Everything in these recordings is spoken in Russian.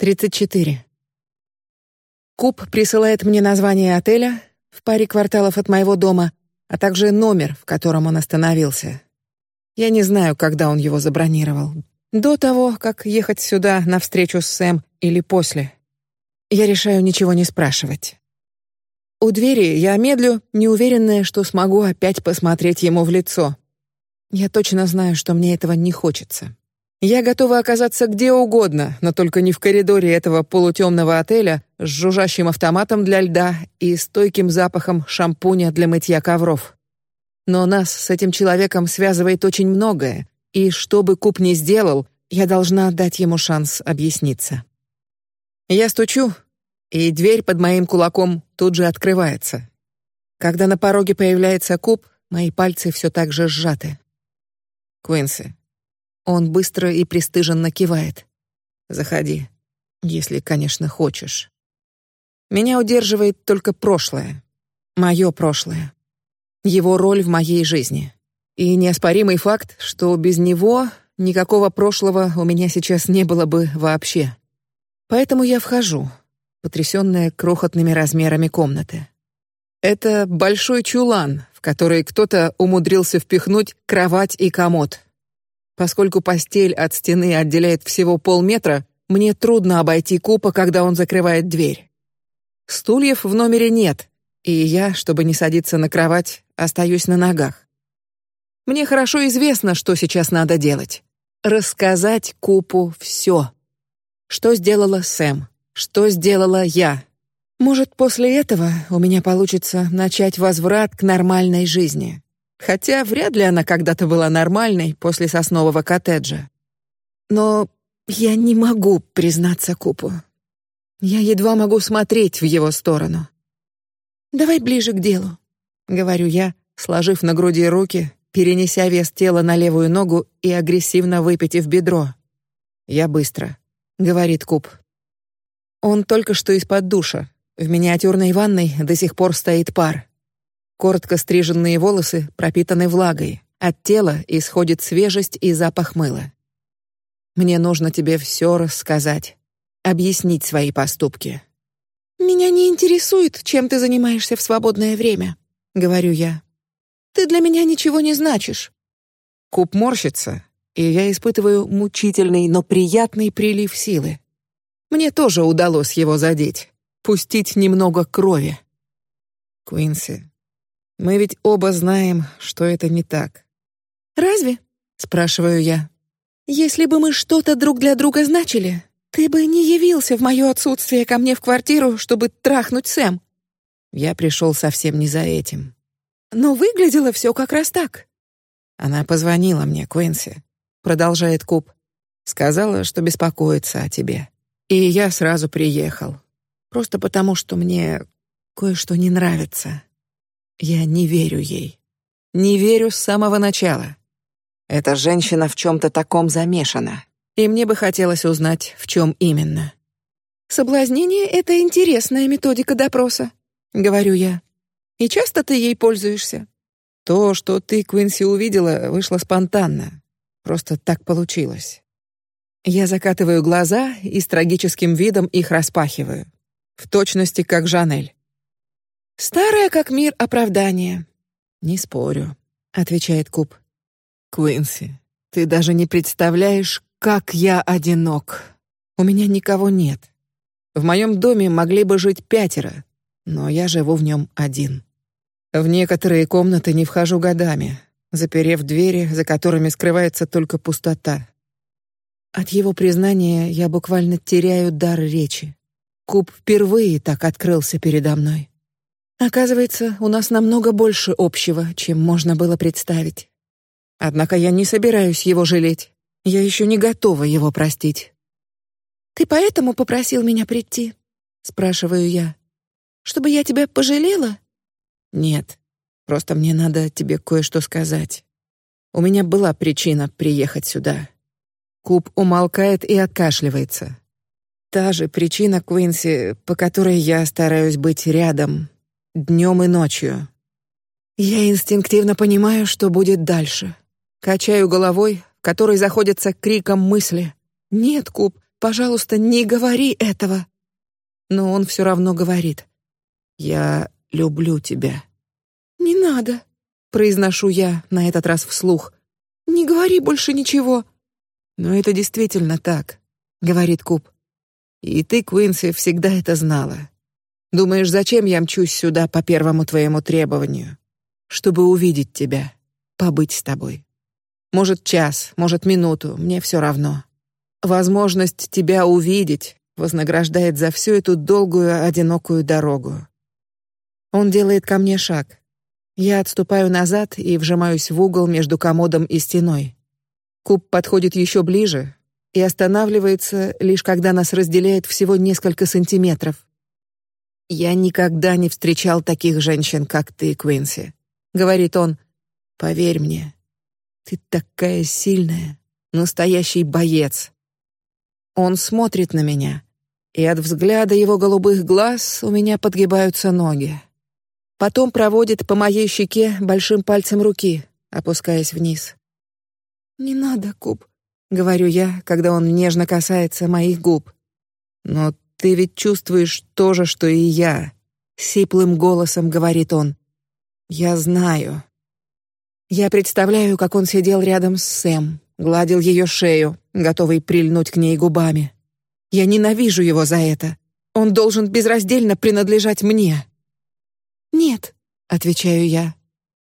34. Куб присылает мне название отеля в паре кварталов от моего дома, а также номер, в котором он остановился. Я не знаю, когда он его забронировал. До того, как ехать сюда на встречу с Сэм или после. Я решаю ничего не спрашивать. У двери я медлю, неуверенная, что смогу опять посмотреть ему в лицо. Я точно знаю, что мне этого не хочется. Я готова оказаться где угодно, но только не в коридоре этого полутемного отеля с жужжащим автоматом для льда и стойким запахом шампуня для мытья ковров. Но нас с этим человеком связывает очень многое, и что бы Куп ни сделал, я должна дать ему шанс объясниться. Я стучу, и дверь под моим кулаком тут же открывается. Когда на пороге появляется Куп, мои пальцы все так же сжаты. Куинси, он быстро и пристыженно кивает. Заходи, если, конечно, хочешь. Меня удерживает только прошлое, мое прошлое, его роль в моей жизни и неоспоримый факт, что без него никакого прошлого у меня сейчас не было бы вообще. Поэтому я вхожу, потрясенная крохотными размерами комнаты. Это большой чулан, в который кто-то умудрился впихнуть кровать и комод. Поскольку постель от стены отделяет всего полметра, мне трудно обойти Купа, когда он закрывает дверь. Стульев в номере нет, и я, чтобы не садиться на кровать, остаюсь на ногах. Мне хорошо известно, что сейчас надо делать: рассказать Купу все, что сделала Сэм, что сделала я. Может, после этого у меня получится начать возврат к нормальной жизни. Хотя вряд ли она когда-то была нормальной после соснового коттеджа. Но я не могу признаться Купу. Я едва могу смотреть в его сторону. Давай ближе к делу, говорю я, сложив на груди руки, перенеся вес тела на левую ногу и агрессивно выпитив бедро. Я быстро, говорит Куп. Он только что из-под душа. В миниатюрной ванной до сих пор стоит пар. Коротко стриженные волосы пропитаны влагой, от тела исходит свежесть и запах мыла. Мне нужно тебе все рассказать, объяснить свои поступки. Меня не интересует, чем ты занимаешься в свободное время, говорю я. Ты для меня ничего не значишь. Куб морщится, и я испытываю мучительный, но приятный прилив силы. Мне тоже удалось его задеть, пустить немного крови. Куинси, мы ведь оба знаем, что это не так. Разве? спрашиваю я. Если бы мы что-то друг для друга значили, ты бы не явился в мое отсутствие ко мне в квартиру, чтобы трахнуть Сэм. Я пришел совсем не за этим. Но выглядело все как раз так. Она позвонила мне, Куинси, продолжает Куб, сказала, что беспокоится о тебе, и я сразу приехал, просто потому, что мне кое-что не нравится. Я не верю ей. Не верю с самого начала. Эта женщина в чем-то таком замешана, и мне бы хотелось узнать, в чем именно. Соблазнение — это интересная методика допроса, говорю я. И часто ты ей пользуешься? То, что ты Квинси увидела, вышло спонтанно. Просто так получилось. Я закатываю глаза и с трагическим видом их распахиваю, в точности как Жанель. Старое как мир оправдание. Не спорю, отвечает Куб. Куинси, ты даже не представляешь, как я одинок. У меня никого нет. В моем доме могли бы жить пятеро, но я живу в нем один. В некоторые комнаты не вхожу годами, заперев двери, за которыми скрывается только пустота. От его признания я буквально теряю дар речи. Куб впервые так открылся передо мной. Оказывается, у нас намного больше общего, чем можно было представить. Однако я не собираюсь его жалеть. Я еще не готова его простить. Ты поэтому попросил меня прийти? спрашиваю я, чтобы я тебя пожалела? Нет, просто мне надо тебе кое-что сказать. У меня была причина приехать сюда. Куб умолкает и откашливается. Та же причина Квинси, по которой я стараюсь быть рядом, днем и ночью. Я инстинктивно понимаю, что будет дальше. Качаю головой, которой заходятся криком мысли. Нет, Куб, пожалуйста, не говори этого. Но он все равно говорит. Я люблю тебя. Не надо, произношу я на этот раз вслух. Не говори больше ничего. Но это действительно так, говорит Куб. И ты, Квинси, всегда это знала. Думаешь, зачем я мчусь сюда по первому твоему требованию? Чтобы увидеть тебя, побыть с тобой. Может час, может минуту, мне все равно. Возможность тебя увидеть вознаграждает за всю эту долгую одинокую дорогу. Он делает ко мне шаг. Я отступаю назад и вжимаюсь в угол между комодом и стеной. Куб подходит еще ближе и останавливается лишь когда нас разделяет всего несколько сантиметров. Я никогда не встречал таких женщин, как ты, Квинси, говорит он. Поверь мне, ты такая сильная, настоящий боец. Он смотрит на меня, и от взгляда его голубых глаз у меня подгибаются ноги. Потом проводит по моей щеке большим пальцем руки, опускаясь вниз. Не надо, Куб, говорю я, когда он нежно касается моих губ. Но ты ведь чувствуешь то же, что и я, сиплым голосом говорит он. Я знаю. Я представляю, как он сидел рядом с Сэм, гладил ее шею, готовый прильнуть к ней губами. Я ненавижу его за это. Он должен безраздельно принадлежать мне. Нет, отвечаю я.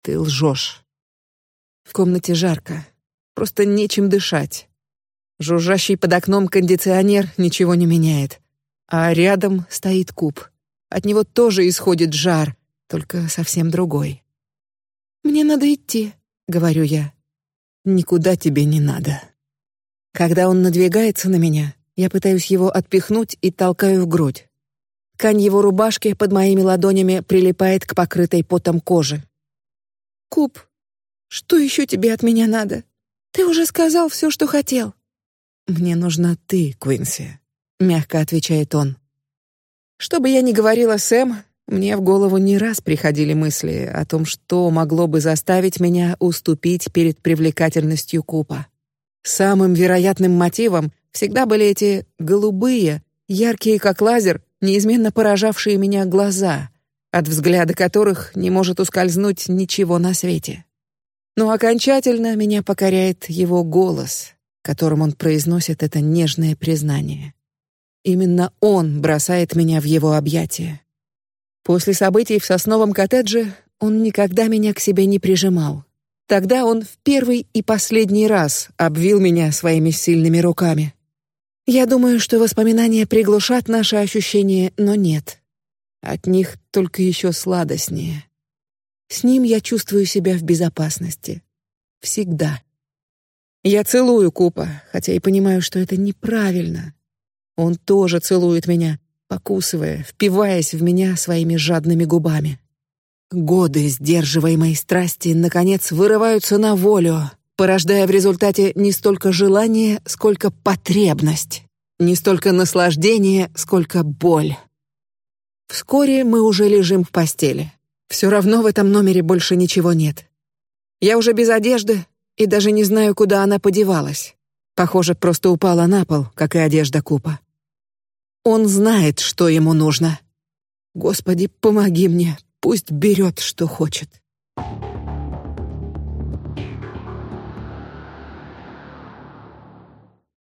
Ты лжешь. В комнате жарко, просто нечем дышать. Жужжащий под окном кондиционер ничего не меняет, а рядом стоит куб. От него тоже исходит жар, только совсем другой. Мне надо идти, говорю я. Никуда тебе не надо. Когда он надвигается на меня, я пытаюсь его отпихнуть и толкаю в грудь. Ткань его рубашки под моими ладонями прилипает к покрытой потом коже. Куб, что еще тебе от меня надо? Ты уже сказал все, что хотел. Мне нужна ты, Квинси, мягко отвечает он. Что бы я ни говорила Сэм, мне в голову не раз приходили мысли о том, что могло бы заставить меня уступить перед привлекательностью Купа. Самым вероятным мотивом всегда были эти голубые, яркие как лазер, неизменно поражавшие меня глаза, от взгляда которых не может ускользнуть ничего на свете. Но окончательно меня покоряет его голос, которым он произносит это нежное признание. Именно он бросает меня в его объятия. После событий в сосновом коттедже он никогда меня к себе не прижимал. Тогда он в первый и последний раз обвил меня своими сильными руками. Я думаю, что воспоминания приглушат наши ощущения, но нет. От них только еще сладостнее. С ним я чувствую себя в безопасности. Всегда. Я целую Купа, хотя и понимаю, что это неправильно. Он тоже целует меня, покусывая, впиваясь в меня своими жадными губами. Годы сдерживаемой страсти наконец вырываются на волю, порождая в результате не столько желание, сколько потребность, не столько наслаждение, сколько боль. Вскоре мы уже лежим в постели. Все равно в этом номере больше ничего нет. Я уже без одежды и даже не знаю, куда она подевалась. Похоже, просто упала на пол, как и одежда Купа. Он знает, что ему нужно. Господи, помоги мне, пусть берет, что хочет.